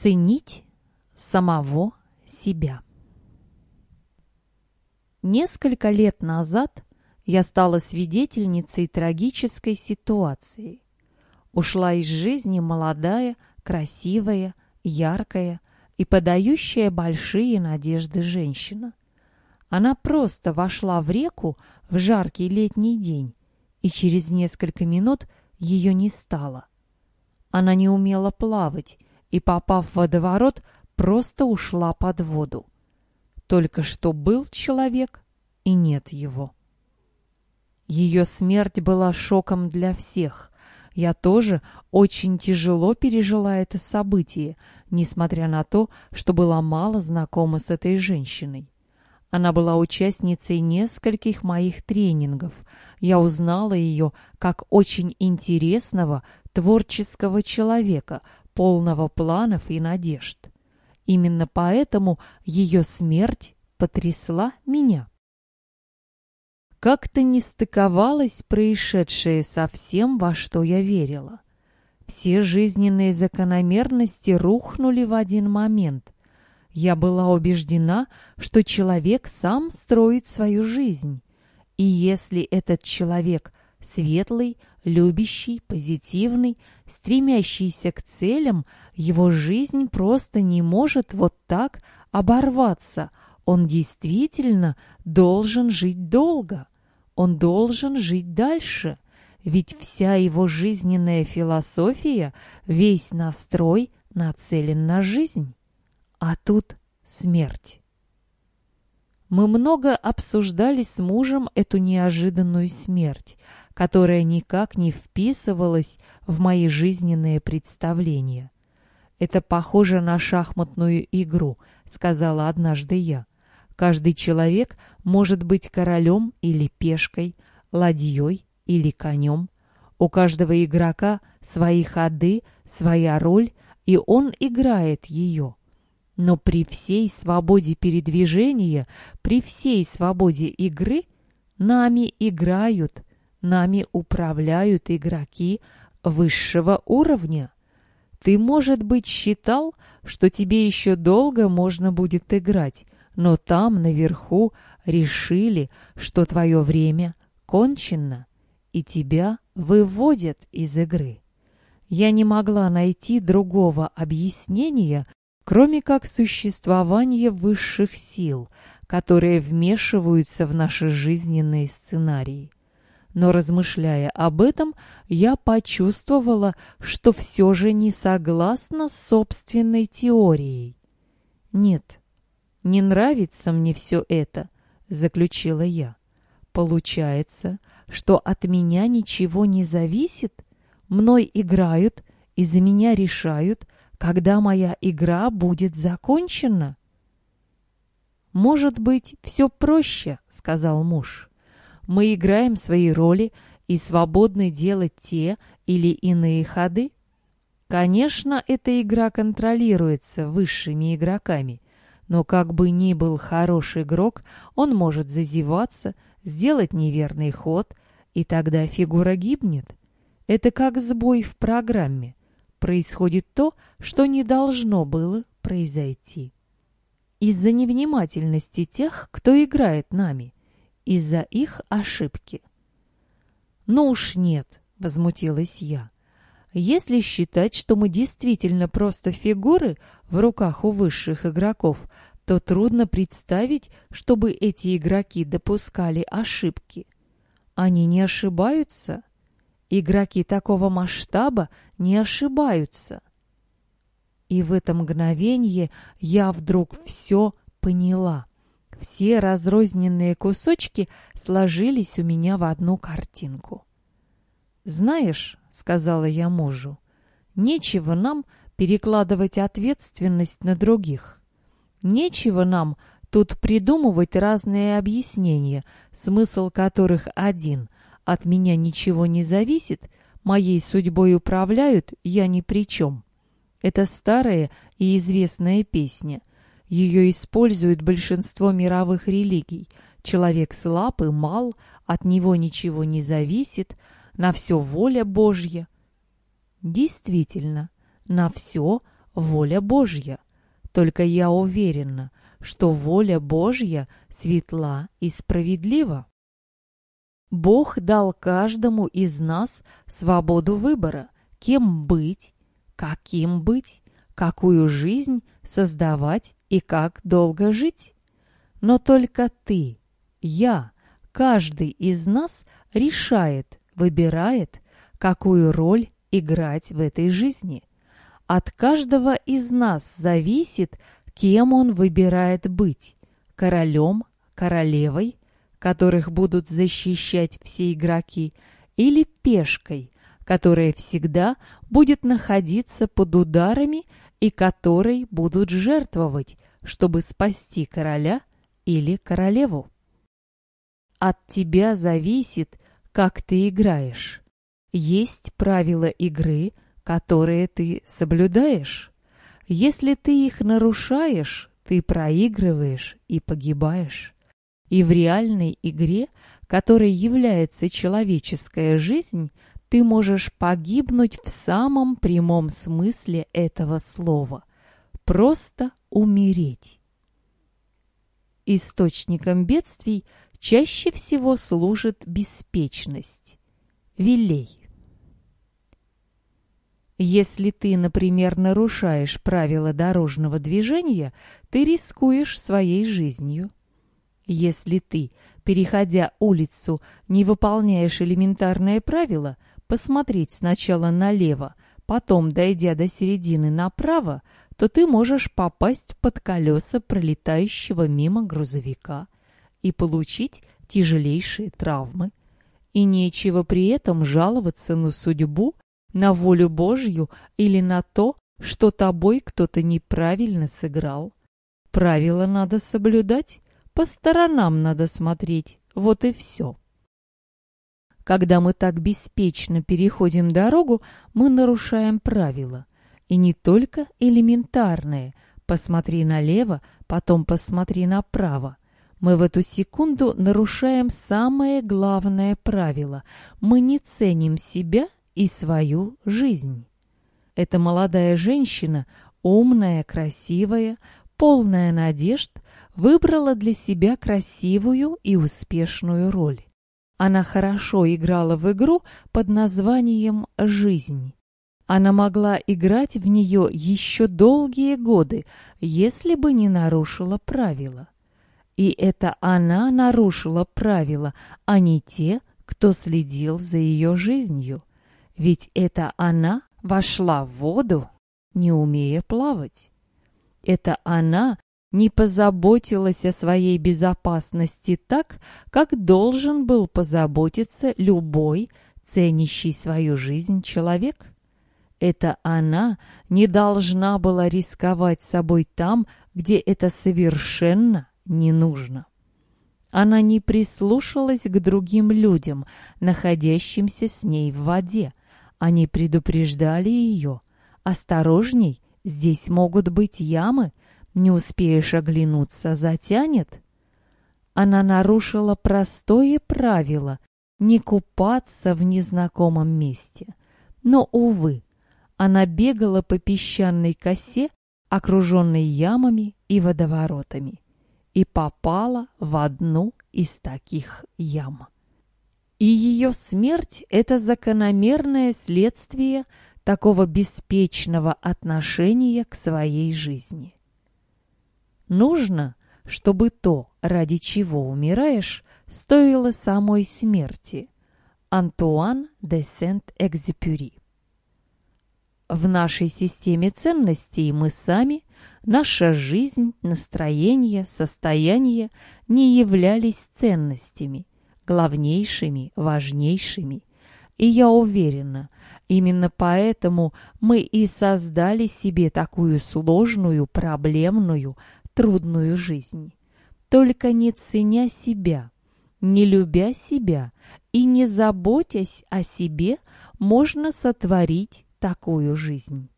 Ценить самого себя. Несколько лет назад я стала свидетельницей трагической ситуации. Ушла из жизни молодая, красивая, яркая и подающая большие надежды женщина. Она просто вошла в реку в жаркий летний день, и через несколько минут ее не стало. Она не умела плавать и, попав в водоворот, просто ушла под воду. Только что был человек, и нет его. Ее смерть была шоком для всех. Я тоже очень тяжело пережила это событие, несмотря на то, что была мало знакома с этой женщиной. Она была участницей нескольких моих тренингов. Я узнала ее как очень интересного, творческого человека, полного планов и надежд. Именно поэтому ее смерть потрясла меня. Как-то не стыковалось происшедшее со всем, во что я верила. Все жизненные закономерности рухнули в один момент. Я была убеждена, что человек сам строит свою жизнь. И если этот человек светлый, любящий, позитивный, стремящийся к целям, его жизнь просто не может вот так оборваться. Он действительно должен жить долго. Он должен жить дальше. Ведь вся его жизненная философия, весь настрой нацелен на жизнь. А тут смерть. Мы много обсуждали с мужем эту неожиданную смерть, которая никак не вписывалась в мои жизненные представления. «Это похоже на шахматную игру», — сказала однажды я. «Каждый человек может быть королем или пешкой, ладьей или конем. У каждого игрока свои ходы, своя роль, и он играет ее. Но при всей свободе передвижения, при всей свободе игры, нами играют, нами управляют игроки высшего уровня. Ты, может быть, считал, что тебе еще долго можно будет играть, но там, наверху, решили, что твое время кончено, и тебя выводят из игры. Я не могла найти другого объяснения, кроме как существование высших сил, которые вмешиваются в наши жизненные сценарии. Но размышляя об этом, я почувствовала, что все же не согласна с собственной теорией. «Нет, не нравится мне все это», — заключила я. «Получается, что от меня ничего не зависит? Мной играют и за меня решают, когда моя игра будет закончена? «Может быть, все проще», — сказал муж. «Мы играем свои роли и свободны делать те или иные ходы. Конечно, эта игра контролируется высшими игроками, но как бы ни был хороший игрок, он может зазеваться, сделать неверный ход, и тогда фигура гибнет. Это как сбой в программе происходит то, что не должно было произойти. Из-за невнимательности тех, кто играет нами, из-за их ошибки. «Ну уж нет», — возмутилась я. «Если считать, что мы действительно просто фигуры в руках у высших игроков, то трудно представить, чтобы эти игроки допускали ошибки. Они не ошибаются?» Игроки такого масштаба не ошибаются. И в это мгновение я вдруг все поняла. Все разрозненные кусочки сложились у меня в одну картинку. «Знаешь», — сказала я мужу, — «нечего нам перекладывать ответственность на других. Нечего нам тут придумывать разные объяснения, смысл которых один — от меня ничего не зависит, моей судьбой управляют, я ни при чем. Это старая и известная песня. Ее используют большинство мировых религий. Человек слаб и мал, от него ничего не зависит, на все воля Божья. Действительно, на все воля Божья. Только я уверена, что воля Божья светла и справедлива. Бог дал каждому из нас свободу выбора, кем быть, каким быть, какую жизнь создавать и как долго жить. Но только ты, я, каждый из нас решает, выбирает, какую роль играть в этой жизни. От каждого из нас зависит, кем он выбирает быть – королем, королевой, которых будут защищать все игроки, или пешкой, которая всегда будет находиться под ударами и которой будут жертвовать, чтобы спасти короля или королеву. От тебя зависит, как ты играешь. Есть правила игры, которые ты соблюдаешь. Если ты их нарушаешь, ты проигрываешь и погибаешь. И в реальной игре, которой является человеческая жизнь, ты можешь погибнуть в самом прямом смысле этого слова. Просто умереть. Источником бедствий чаще всего служит беспечность. Вилей. Если ты, например, нарушаешь правила дорожного движения, ты рискуешь своей жизнью. Если ты, переходя улицу, не выполняешь элементарное правило посмотреть сначала налево, потом, дойдя до середины направо, то ты можешь попасть под колеса пролетающего мимо грузовика и получить тяжелейшие травмы. И нечего при этом жаловаться на судьбу на волю Божью или на то, что тобой кто-то неправильно сыграл. Правила надо соблюдать, по сторонам надо смотреть, вот и все. Когда мы так беспечно переходим дорогу, мы нарушаем правила. И не только элементарные «посмотри налево, потом посмотри направо». Мы в эту секунду нарушаем самое главное правило. Мы не ценим себя и свою жизнь. Эта молодая женщина, умная, красивая, полная надежд, выбрала для себя красивую и успешную роль. Она хорошо играла в игру под названием «Жизнь». Она могла играть в нее еще долгие годы, если бы не нарушила правила. И это она нарушила правила, а не те, кто следил за ее жизнью. Ведь это она вошла в воду, не умея плавать. Это она не позаботилась о своей безопасности так, как должен был позаботиться любой, ценящий свою жизнь человек. Это она не должна была рисковать собой там, где это совершенно не нужно. Она не прислушалась к другим людям, находящимся с ней в воде, они предупреждали ее. «Осторожней, здесь могут быть ямы, не успеешь оглянуться, затянет». Она нарушила простое правило не купаться в незнакомом месте. Но, увы, она бегала по песчаной косе, окруженной ямами и водоворотами, и попала в одну из таких ям. И ее смерть – это закономерное следствие такого беспечного отношения к своей жизни. Нужно, чтобы то, ради чего умираешь, стоило самой смерти. Антуан де Сент-Экзюпюри в нашей системе ценностей мы сами, наша жизнь, настроение, состояние не являлись ценностями – главнейшими, важнейшими. И я уверена, именно поэтому мы и создали себе такую сложную, проблемную, трудную жизнь. Только не ценя себя, не любя себя и не заботясь о себе, можно сотворить такую жизнь.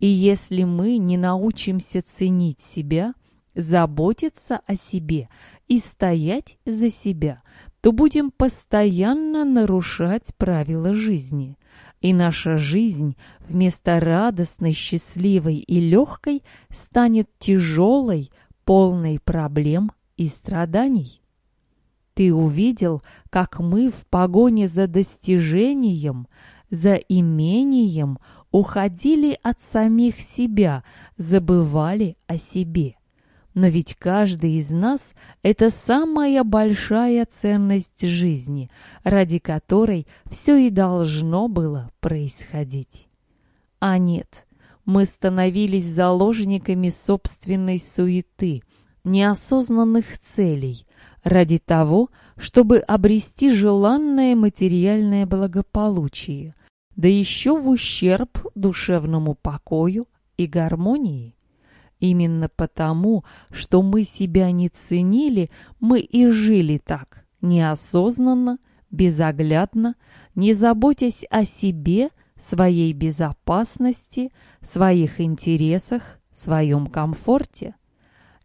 И если мы не научимся ценить себя, заботиться о себе и стоять за себя, то будем постоянно нарушать правила жизни. и наша жизнь вместо радостной, счастливой и легкой станет тяжелой, полной проблем и страданий. Ты увидел, как мы в погоне за достижением, за имением уходили от самих себя, забывали о себе. Но ведь каждый из нас — это самая большая ценность жизни, ради которой все и должно было происходить. А нет, мы становились заложниками собственной суеты, неосознанных целей, ради того, чтобы обрести желанное материальное благополучие, да еще в ущерб душевному покою и гармонии. Именно потому, что мы себя не ценили, мы и жили так, неосознанно, безоглядно, не заботясь о себе, своей безопасности, своих интересах, своем комфорте.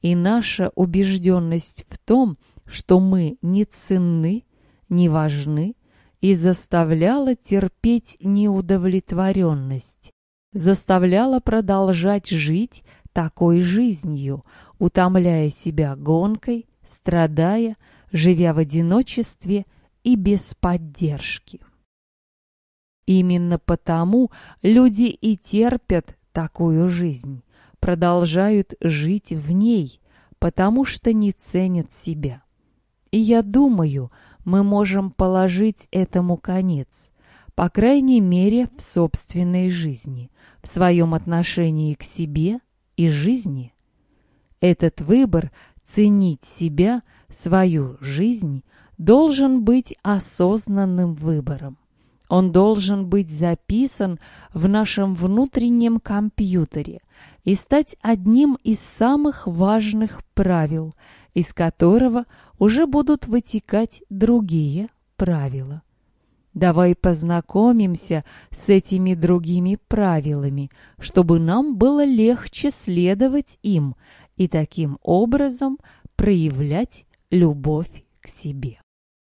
И наша убежденность в том, что мы не ценны, не важны, и заставляла терпеть неудовлетворенность, заставляла продолжать жить такой жизнью, утомляя себя гонкой, страдая, живя в одиночестве и без поддержки. Именно потому люди и терпят такую жизнь, продолжают жить в ней, потому что не ценят себя. И я думаю, мы можем положить этому конец, по крайней мере в собственной жизни, в своем отношении к себе – и жизни. Этот выбор ценить себя, свою жизнь, должен быть осознанным выбором. Он должен быть записан в нашем внутреннем компьютере и стать одним из самых важных правил, из которого уже будут вытекать другие правила. Давай познакомимся с этими другими правилами, чтобы нам было легче следовать им и таким образом проявлять любовь к себе.